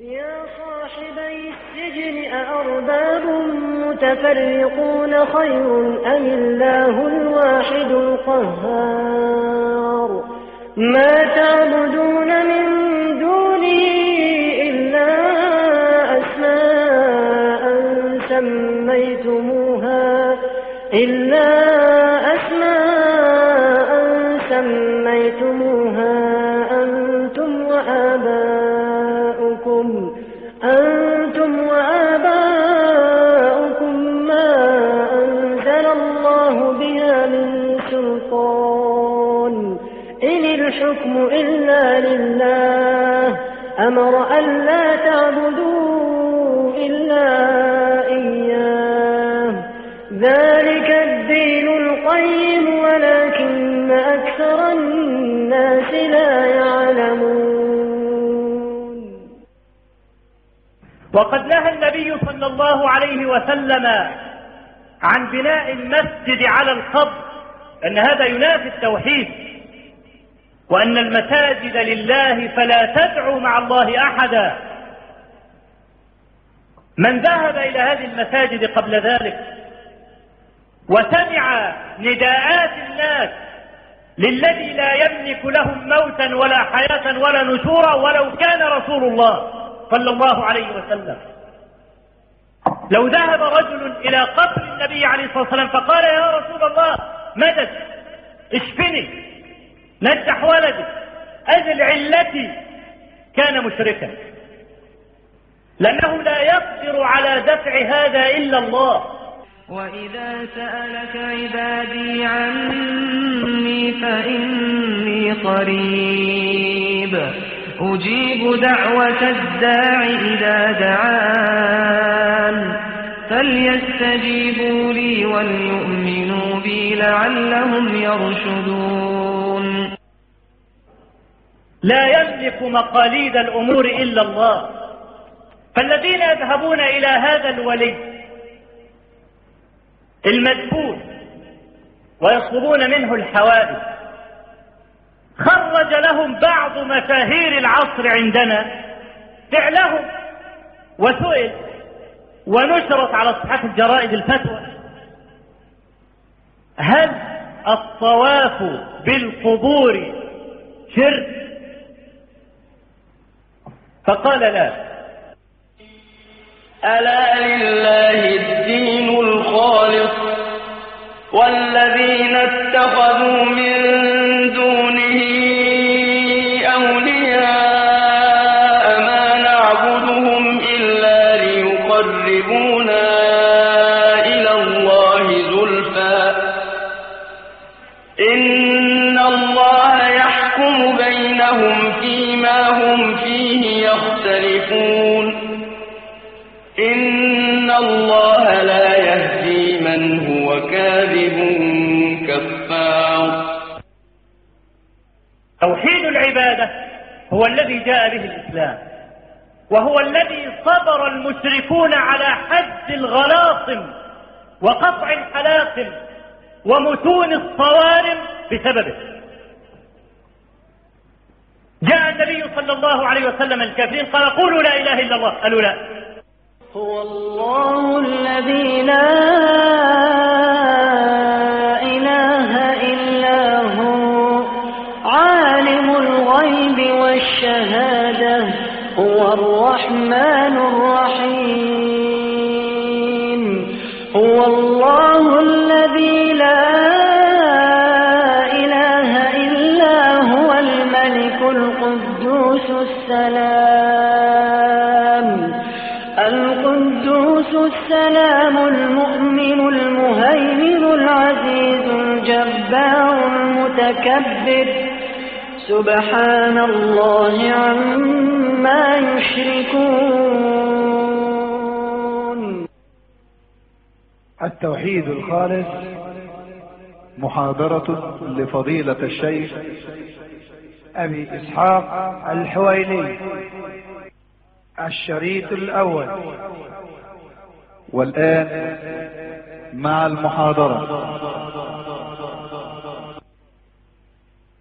يا صاحبي السجن أأرباب متفرقون خير أم الله الواحد القهار؟ ما تعبدون من دونه إلا أسماء سميتموها إلا أمر ألا تعبدوا إلا إياه ذلك الدين القيم ولكن أكثر الناس لا يعلمون. وقد نهى النبي صلى الله عليه وسلم عن بناء المسجد على القبر أن هذا ينافي التوحيد. وأن المساجد لله فلا تدعوا مع الله أحدا. من ذهب إلى هذه المساجد قبل ذلك وسمع نداءات الناس للذي لا يملك لهم موتا ولا حياة ولا نشورا ولو كان رسول الله صلى الله عليه وسلم. لو ذهب رجل إلى قبر النبي عليه الصلاة والسلام فقال يا رسول الله مدد اشفني. نجح ولدي. أجل علتي كان مشركا. لأنه لا يقدر على دفع هذا إلا الله. وإذا سألك عبادي عني فإني قريب. أجيب دعوة الداع إذا دعان. فليستجيبوا لي وليؤمنوا بي لعلهم يرشدون. لا يملك مقاليد الأمور إلا الله. فالذين يذهبون إلى هذا الولي المدفون ويطلبون منه الحوائج خرج لهم بعض مشاهير العصر عندنا فعلهم وسئل ونشرت على صفحات الجرائد الفتوى. هل الطواف بالقبور شرك؟ فقال لا. ألا لله الدين الخالص والذين اتخذوا من دونه توحيد العبادة هو الذي جاء به الإسلام وهو الذي صبر المشركون على حد الغلاصم وقطع الحلاقم ومتون الصوارم بسببه. جاء النبي صلى الله عليه وسلم الكافرين قال قولوا لا إله إلا الله قالوا لا. هو الله الذي لا الرحمن الرحيم. هو الله الذي لا إله إلا هو الملك القدوس السلام. القدوس السلام المؤمن المهيمن العزيز الجبار المتكبر سبحان الله عما يشركون. التوحيد الخالص محاضرة لفضيلة الشيخ أبي إسحاق الحويني الشريط الأول. والآن مع المحاضرة.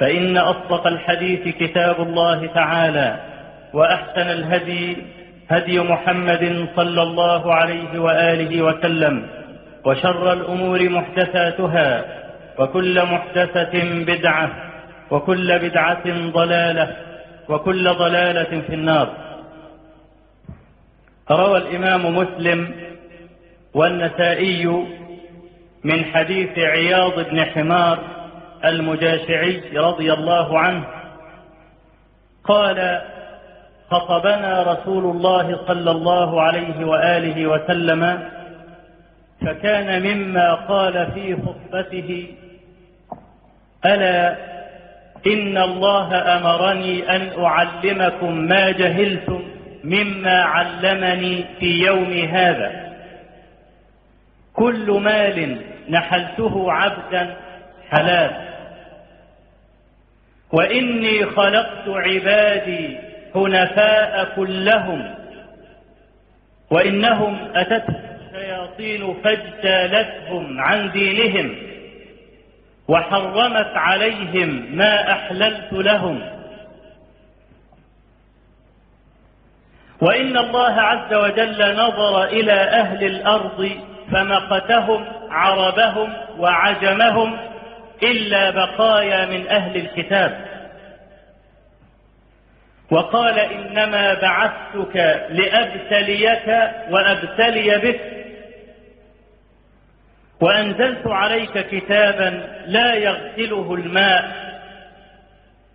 فإن أصدق الحديث كتاب الله تعالى وأحسن الهدي هدي محمد صلى الله عليه وآله وسلم وشر الأمور محدثاتها وكل محدثة بدعة وكل بدعة ضلالة وكل ضلالة في النار. روى الإمام مسلم والنسائي من حديث عياض بن حمار المجاشعي رضي الله عنه قال خطبنا رسول الله صلى الله عليه وآله وسلم فكان مما قال في خطبته ألا إن الله أمرني أن أعلمكم ما جهلتم مما علمني في يوم هذا. كل مال نحلته عبدا حلال. وإني خلقت عبادي حنفاء كلهم وإنهم أتتهم الشياطين فاجتالتهم عن دينهم وحرمت عليهم ما أحللت لهم. وإن الله عز وجل نظر إلى أهل الأرض فمقتهم عربهم وعجمهم إلا بقايا من أهل الكتاب. وقال إنما بعثتك لأبتليك وأبتلي بك. وأنزلت عليك كتابا لا يغسله الماء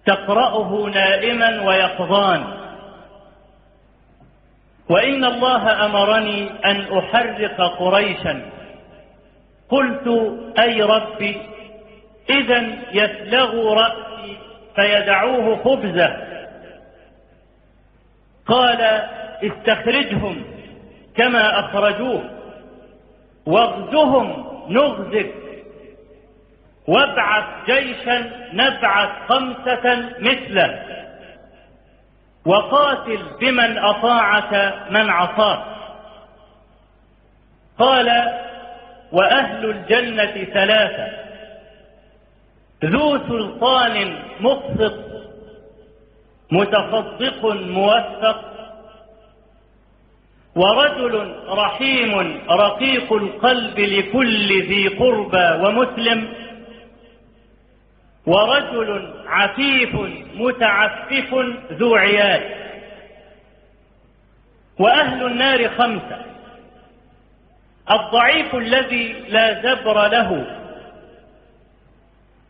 تقرأه نائما ويقظان. وإن الله أمرني أن أحرق قريشا. قلت أي ربي؟ إذا يسلغ رأسي فيدعوه خبزة. قال استخرجهم كما أخرجوه واغزهم نغزك. وابعث جيشا نبعث خمسة مثله. وقاتل بمن أطاعك من عصاك. قال وأهل الجنة ثلاثة. ذو سلطان مقسط متصدق موثق ورجل رحيم رقيق القلب لكل ذي قربى ومسلم ورجل عفيف متعفف ذو عيال وأهل النار خمسة الضعيف الذي لا زبر له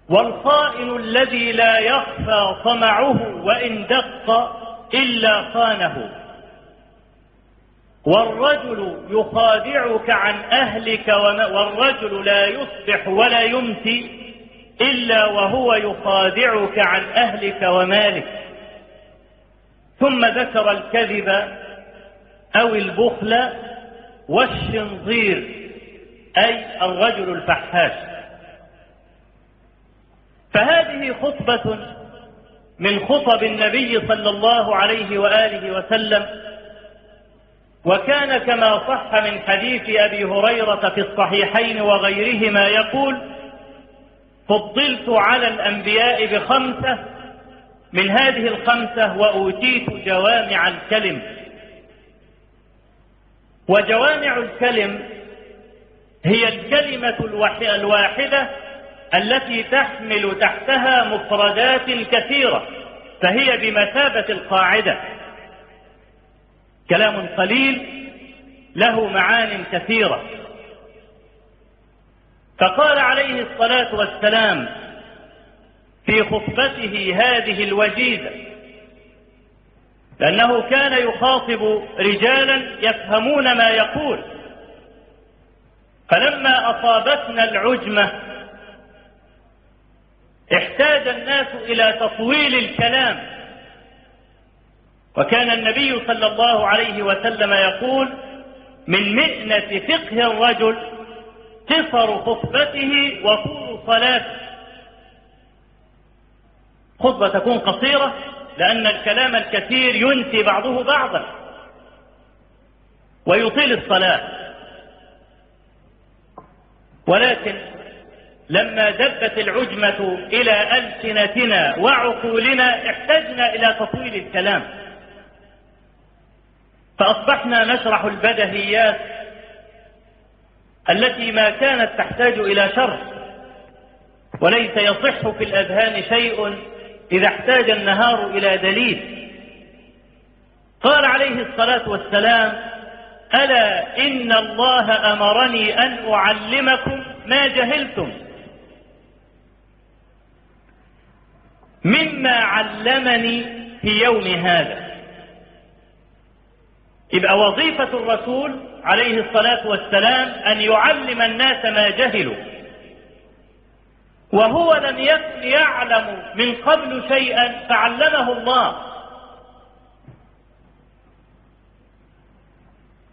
والخائن الذي لا يخفى طمعه وإن دق إلا خانه. والرجل يخادعك عن أهلك والرجل لا يصبح ولا يمسي إلا وهو يخادعك عن أهلك ومالك. ثم ذكر الكذب أو البخل والشنظير أي الرجل الفحاش. فهذه خطبة من خطب النبي صلى الله عليه وآله وسلم وكان كما صح من حديث أبي هريرة في الصحيحين وغيرهما يقول فضلت على الأنبياء بخمسة من هذه الخمسة وأوتيت جوامع الكلم. وجوامع الكلم هي الكلمة الواحدة التي تحمل تحتها مفردات كثيرة فهي بمثابة القاعدة. كلام قليل له معان كثيرة. فقال عليه الصلاة والسلام في خطبته هذه الوجيزة لأنه كان يخاطب رجالا يفهمون ما يقول. فلما أصابتنا العجمة احتاج الناس إلى تطويل الكلام. وكان النبي صلى الله عليه وسلم يقول من مئنة فقه الرجل قصر خطبته وطول صلاته. خطبة تكون قصيرة لأن الكلام الكثير ينسي بعضه بعضا. ويطيل الصلاة. ولكن لما دبت العجمة إلى ألسنتنا وعقولنا احتجنا إلى تطويل الكلام. فأصبحنا نشرح البدهيات التي ما كانت تحتاج إلى شرح. وليس يصح في الأذهان شيء إذا احتاج النهار إلى دليل. قال عليه الصلاة والسلام ألا إن الله أمرني أن أعلمكم ما جهلتم؟ مما علمني في يوم هذا. يبقى وظيفة الرسول عليه الصلاة والسلام أن يعلم الناس ما جهلوا وهو لم يكن يعلم من قبل شيئا فعلمه الله.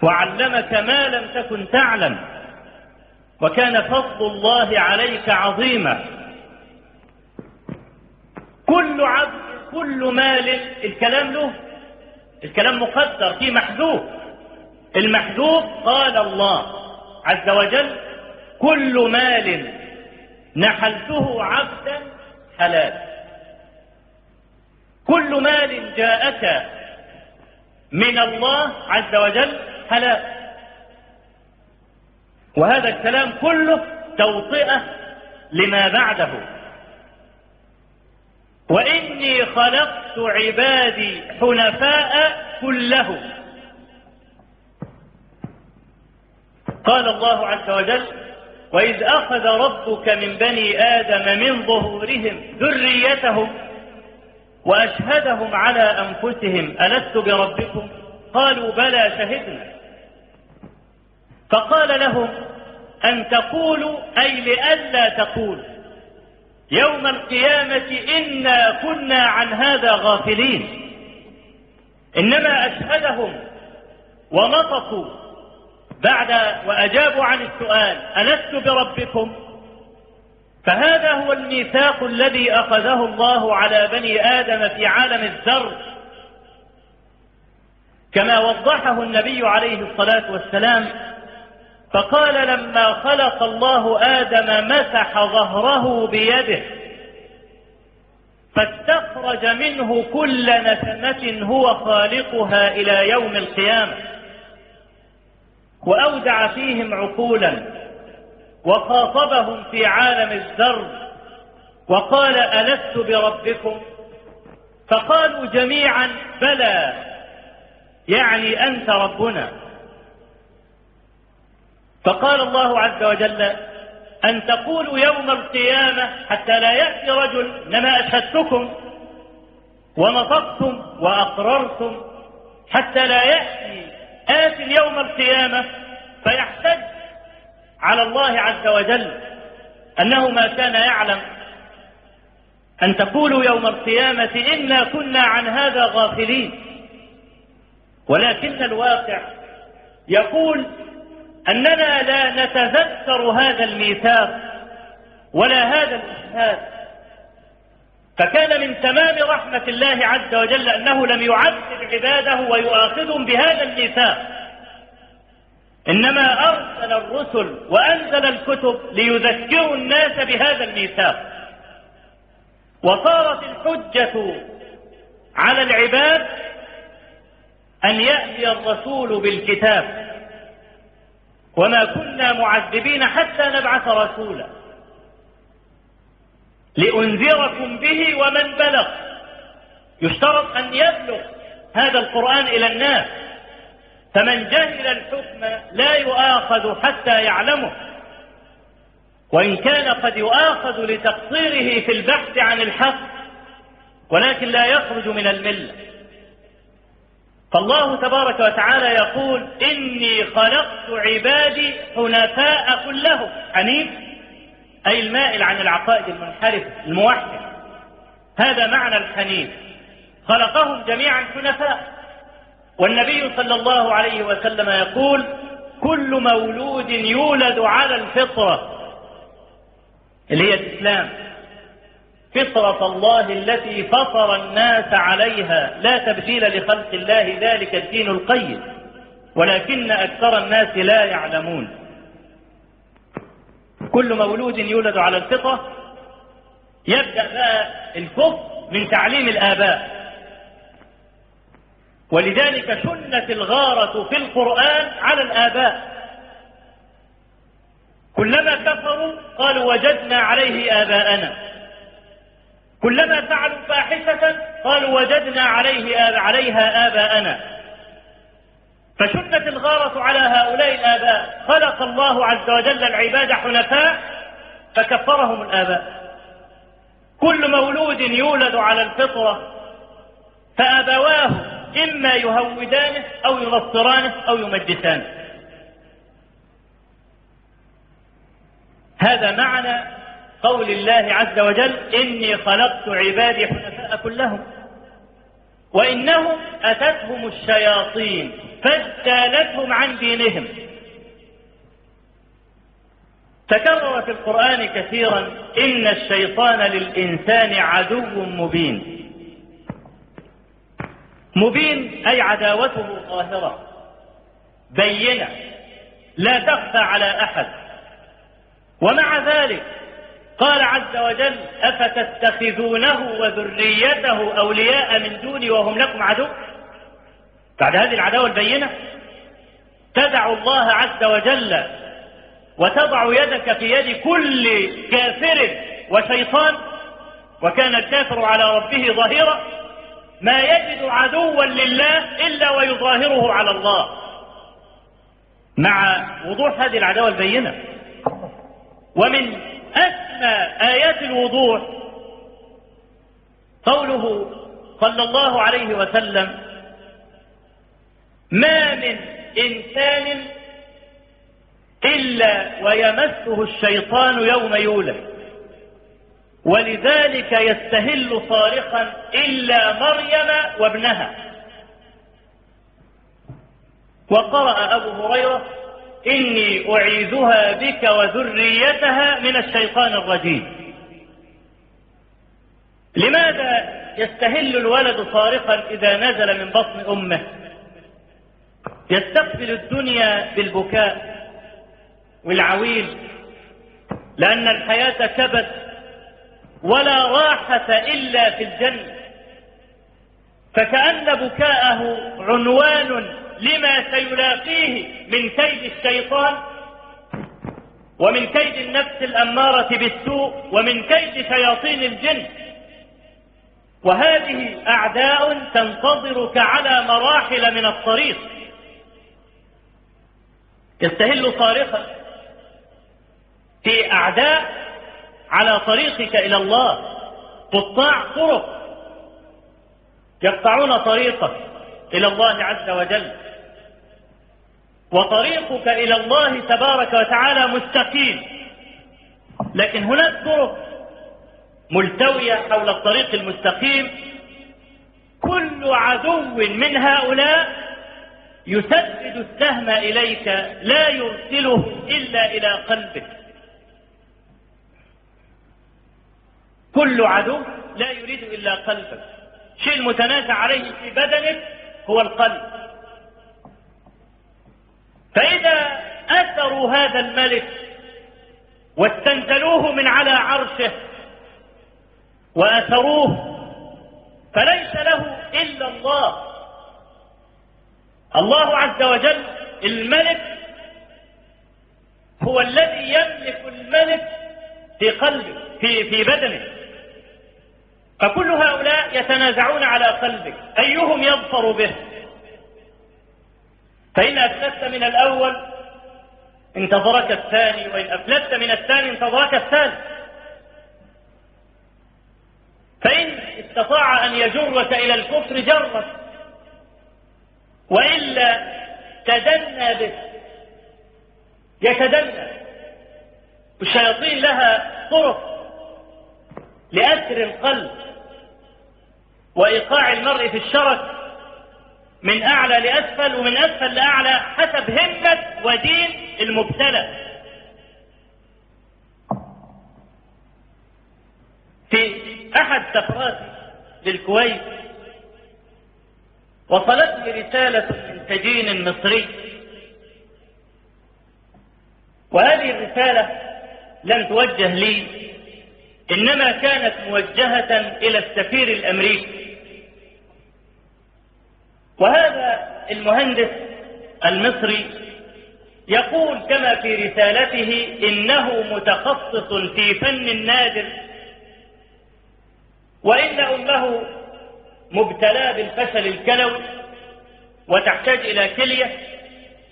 وعلمك ما لم تكن تعلم وكان فضل الله عليك عظيما. كل عبد كل مال الكلام له الكلام مقدر فيه محذوف. المحذوف قال الله عز وجل كل مال نحلته عبدا حلال. كل مال جاءك من الله عز وجل حلال. وهذا الكلام كله توطئة لما بعده. وإني خلقت عبادي حنفاء كلهم. قال الله عز وجل وإذ أخذ ربك من بني آدم من ظهورهم ذريتهم وأشهدهم على أنفسهم ألست بربكم؟ قالوا بلى شهدنا. فقال لهم أن تقولوا أي لئلا تقولوا. يوم القيامة إنا كنا عن هذا غافلين. إنما أشهدهم ونطقوا بعد وأجابوا عن السؤال ألست بربكم؟ فهذا هو الميثاق الذي أخذه الله على بني آدم في عالم الذر كما وضحه النبي عليه الصلاة والسلام فقال لما خلق الله آدم مسح ظهره بيده. فاستخرج منه كل نسمة هو خالقها إلى يوم القيامة. وأودع فيهم عقولا. وخاطبهم في عالم الذر وقال ألست بربكم؟ فقالوا جميعا بلى. يعني أنت ربنا. فقال الله عز وجل أن تقولوا يوم القيامة حتى لا يأتي رجل إنما أشهدتكم ونطقتم وأقررتم حتى لا يأتي آت يوم القيامة فيحتج على الله عز وجل أنه ما كان يعلم أن تقولوا يوم القيامة إنا كنا عن هذا غافلين. ولكن الواقع يقول أننا لا نتذكر هذا الميثاق ولا هذا الإشهاد. فكان من تمام رحمة الله عز وجل أنه لم يعذب عباده ويؤاخذهم بهذا الميثاق. إنما أرسل الرسل وأنزل الكتب ليذكروا الناس بهذا الميثاق. وصارت الحجة على العباد أن يأتي الرسول بالكتاب. وما كنا معذبين حتى نبعث رسولا. لأنذركم به ومن بلغ. يشترط أن يبلغ هذا القرآن إلى الناس. فمن جهل الحكم لا يؤاخذ حتى يعلمه. وإن كان قد يؤاخذ لتقصيره في البحث عن الحق ولكن لا يخرج من الملة. فالله تبارك وتعالى يقول إني خلقت عبادي حنفاء كلهم. حنيف. أي المائل عن العقائد المنحرف الموحد. هذا معنى الحنيف. خلقهم جميعا حنفاء. والنبي صلى الله عليه وسلم يقول كل مولود يولد على الفطرة. اللي هي الإسلام. فطرة الله التي فطر الناس عليها. لا تبديل لخلق الله ذلك الدين القيم. ولكن أكثر الناس لا يعلمون. كل مولود يولد على الفطرة. يبدأ بقى الكفر من تعليم الآباء. ولذلك سنت الغارة في القرآن على الآباء. كلما كفروا قالوا وجدنا عليه آباءنا. كلما فعلوا فاحشة قالوا وجدنا عليه آب عليها آباءنا. فشنت الغارة على هؤلاء الآباء. خلق الله عز وجل العباد حنفاء فكفرهم الآباء. كل مولود يولد على الفطرة فأبواه إما يهودانه أو ينصرانه أو يمجسانه. هذا معنى قول الله عز وجل إني خلقت عبادي حنفاء كلهم وإنهم أتتهم الشياطين فاجتالتهم عن دينهم. تكرر في القرآن كثيرا إن الشيطان للإنسان عدو مبين. مبين أي عداوته ظاهرة بينة لا تخفى على أحد. ومع ذلك قال عز وجل أفتتخذونه وذريته أولياء من دوني وهم لكم عدو؟ بعد هذه العداوة البينة تدع الله عز وجل وتضع يدك في يد كل كافر وشيطان وكان الكافر على ربه ظهيرا ما يجد عدوا لله إلا ويظاهره على الله. مع وضوح هذه العداوة البينة ومن أسمى آيات الوضوح. قوله صلى الله عليه وسلم ما من إنسان إلا ويمسه الشيطان يوم يولد ولذلك يستهل صارخا إلا مريم وابنها. وقرأ أبو هريرة إني أعيذها بك وذريتها من الشيطان الرجيم. لماذا يستهل الولد صارخا إذا نزل من بطن أمه؟ يستقبل الدنيا بالبكاء والعويل لأن الحياة كبد ولا راحة إلا في الجنة فكأن بكاءه عنوان لما سيلاقيه من كيد الشيطان ومن كيد النفس الأمارة بالسوء ومن كيد شياطين الجن. وهذه أعداء تنتظرك على مراحل من الطريق. يستهل صارخا في أعداء على طريقك إلى الله. قطاع طرق يقطعون طريقك. إلى الله عز وجل. وطريقك إلى الله تبارك وتعالى مستقيم. لكن هناك طرق ملتوية حول الطريق المستقيم. كل عدو من هؤلاء يسدد السهم إليك لا يرسله إلا إلى قلبك كل عدو لا يريد إلا قلبك شيء المتنازع عليه في بدنك هو القلب. فإذا أثروا هذا الملك واستنزلوه من على عرشه وأثروه فليس له إلا الله. الله عز وجل الملك هو الذي يملك الملك في قلبه في في بدنه. فكل هؤلاء يتنازعون على قلبك. أيهم يظفر به؟ فإن أفسدت من الأول انتظرك الثاني وإن أفلت من الثاني انتظرك الثالث. فإن استطاع أن يجرك إلى الكفر جرك وإلا تدنى به. يتدنى. الشياطين لها طرق لأسر القلب. وإيقاع المرء في الشرك من أعلى لأسفل ومن أسفل لأعلى حسب همة ودين المبتلى. في أحد سفراتي للكويت وصلتني رسالة من سجين مصري. وهذه الرسالة لم توجه لي إنما كانت موجهة إلى السفير الأمريكي. وهذا المهندس المصري يقول كما في رسالته إنه متخصص في فن النادر وإن أمه مبتلى بالفشل الكلوي وتحتاج إلى كلية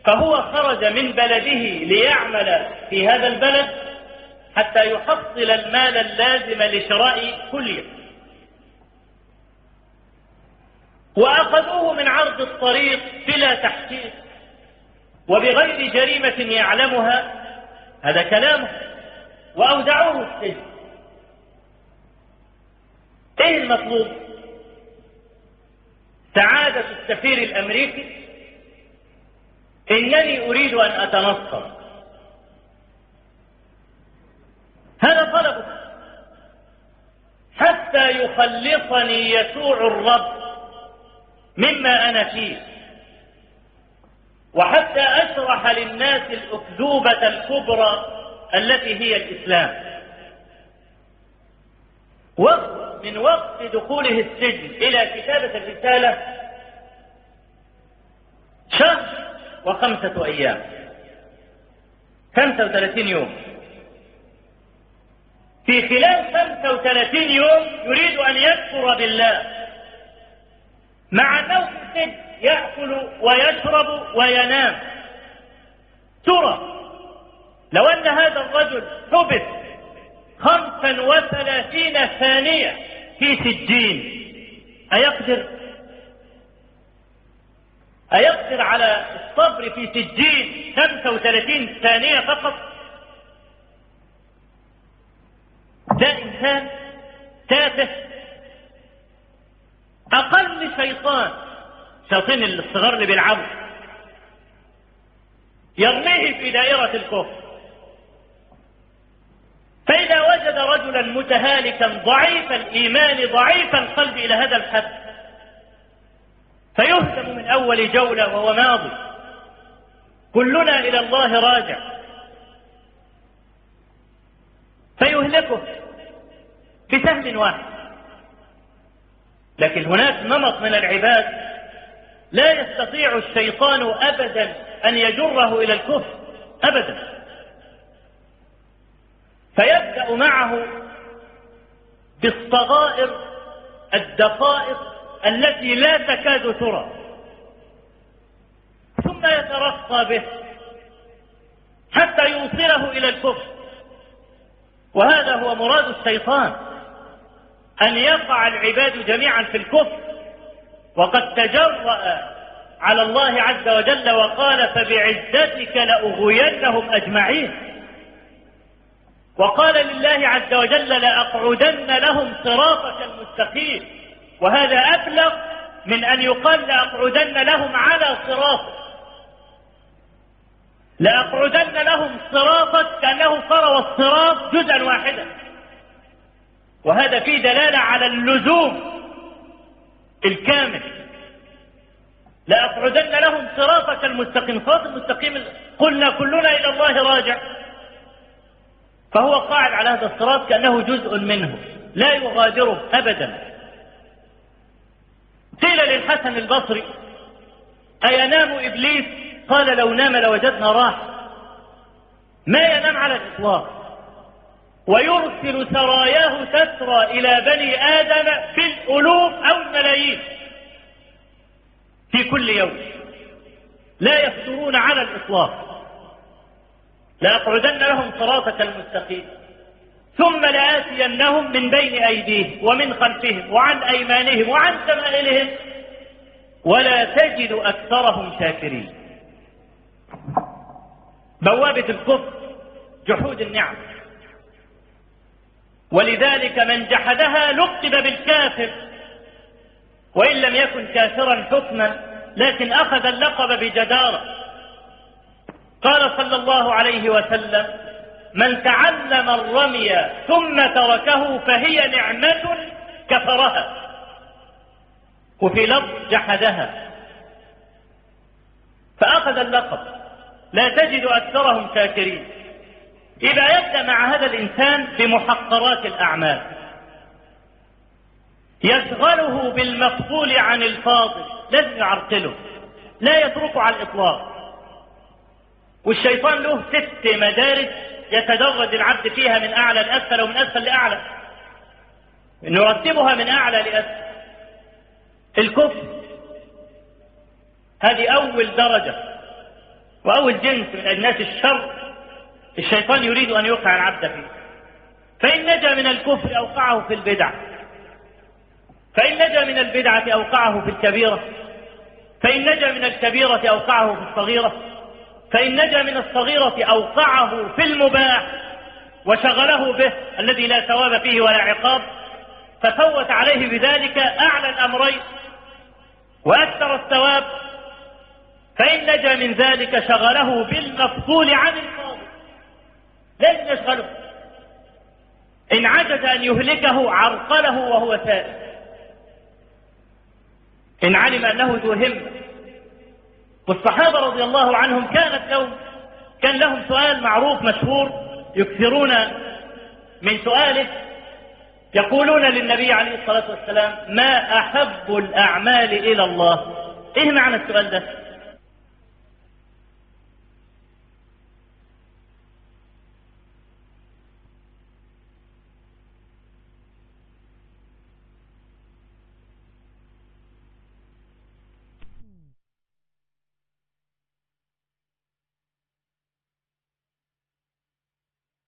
فهو خرج من بلده ليعمل في هذا البلد حتى يحصل المال اللازم لشراء كلية. وأخذوه من عرض الطريق بلا تحقيق وبغير جريمة يعلمها. هذا كلامه وأودعوه السجن. إيه المطلوب؟ سعادة السفير الأمريكي. إنني أريد أن اتنصر هذا طلبه حتى يخلصني يسوع الرب مما أنا فيه. وحتى أشرح للناس الأكذوبة الكبرى التي هي الإسلام. وقت من وقت دخوله السجن إلى كتابة الرسالة شهر وخمسة أيام. خمسة وثلاثين يوم. في خلال خمسة وثلاثين يوم يريد أن يكفر بالله. مع في السجن يأكل ويشرب وينام. ترى لو أن هذا الرجل حبس خمسا وثلاثين ثانية في سجين أيقدر؟ أيقدر على الصبر في سجين خمسة وثلاثين ثانية فقط؟ ده إنسان تافه أقل شيطان. شياطين الصغار اللي بيلعبوا يرميه في دائرة الكفر. فإذا وجد رجلا متهالكا ضعيف الإيمان ضعيف القلب إلى هذا الحد فيهزم من أول جولة وهو ماضي. كلنا إلى الله راجع. فيهلكه بسهم واحد. لكن هناك نمط من العباد لا يستطيع الشيطان أبدا أن يجره إلى الكفر أبدا. فيبدأ معه بالصغائر الدقائق التي لا تكاد ترى. ثم يترقى به حتى يوصله إلى الكفر. وهذا هو مراد الشيطان. أن يقع العباد جميعا في الكفر. وقد تجرأ على الله عز وجل وقال فبعزتك لأغوينهم أجمعين. وقال لله عز وجل لأقعدن لهم صراطك المستقيم. وهذا أبلغ من أن يقال لأقعدن لهم على صراطك لأقعدن لهم صراطك كأنه فروى الصراط جزءا واحدا. وهذا فيه دلالة على اللزوم الكامل. لأقعدن لهم صراطك المستقيم. صراط المستقيم قلنا كلنا إلى الله راجع. فهو قاعد على هذا الصراط كأنه جزء منه لا يغادره أبدا. قيل للحسن البصري أينام إبليس؟ قال لو نام لوجدنا راحة. ما ينام على الإطلاق. ويرسل سراياه تسرى إلى بني آدم بالألوف أو الملايين. في كل يوم. لا يفترون على الإطلاق. لأقعدن لهم صراطك المستقيم. ثم لآتينهم من بين أيديهم ومن خلفهم وعن أيمانهم وعن شمائلهم. ولا تجد أكثرهم شاكرين. بوابة الكفر جحود النعم. ولذلك من جحدها لقب بالكافر وإن لم يكن كافرا حكما لكن أخذ اللقب بجدارة. قال صلى الله عليه وسلم من تعلم الرمي ثم تركه فهي نعمة كفرها. وفي لفظ جحدها فأخذ اللقب لا تجد أكثرهم شاكرين إذا يبدأ مع هذا الإنسان بمحقرات الأعمال يشغله بالمفضول عن الفاضل لازم يعرقله لا يتركه على الإطلاق. والشيطان له ست مدارس يتدرج العبد فيها من أعلى لأسفل ومن أسفل لأعلى. نرتبها من أعلى لأسفل. الكفر هذه أول درجة وأول جنس من أجناس الشر الشيطان يريد أن يوقع العبد فيه. فإن نجا من الكفر أوقعه في البدع. فإن نجا من البدعة أوقعه في الكبيرة. فإن نجا من الكبيرة أوقعه في الصغيرة. فإن نجا من الصغيرة أوقعه في المباح. وشغله به الذي لا ثواب فيه ولا عقاب. ففوت عليه بذلك أعلى الأمرين. وأكثر الثواب. فإن نجا من ذلك شغله بالمفضول عن لازم يشغله إن عجز أن يهلكه عرقله وهو سائل. إن علم أنه ذو همة والصحابة رضي الله عنهم كانت لهم كان لهم سؤال معروف مشهور يكثرون من سؤاله. يقولون للنبي عليه الصلاة والسلام ما أحب الأعمال إلى الله. إيه معنى السؤال ده؟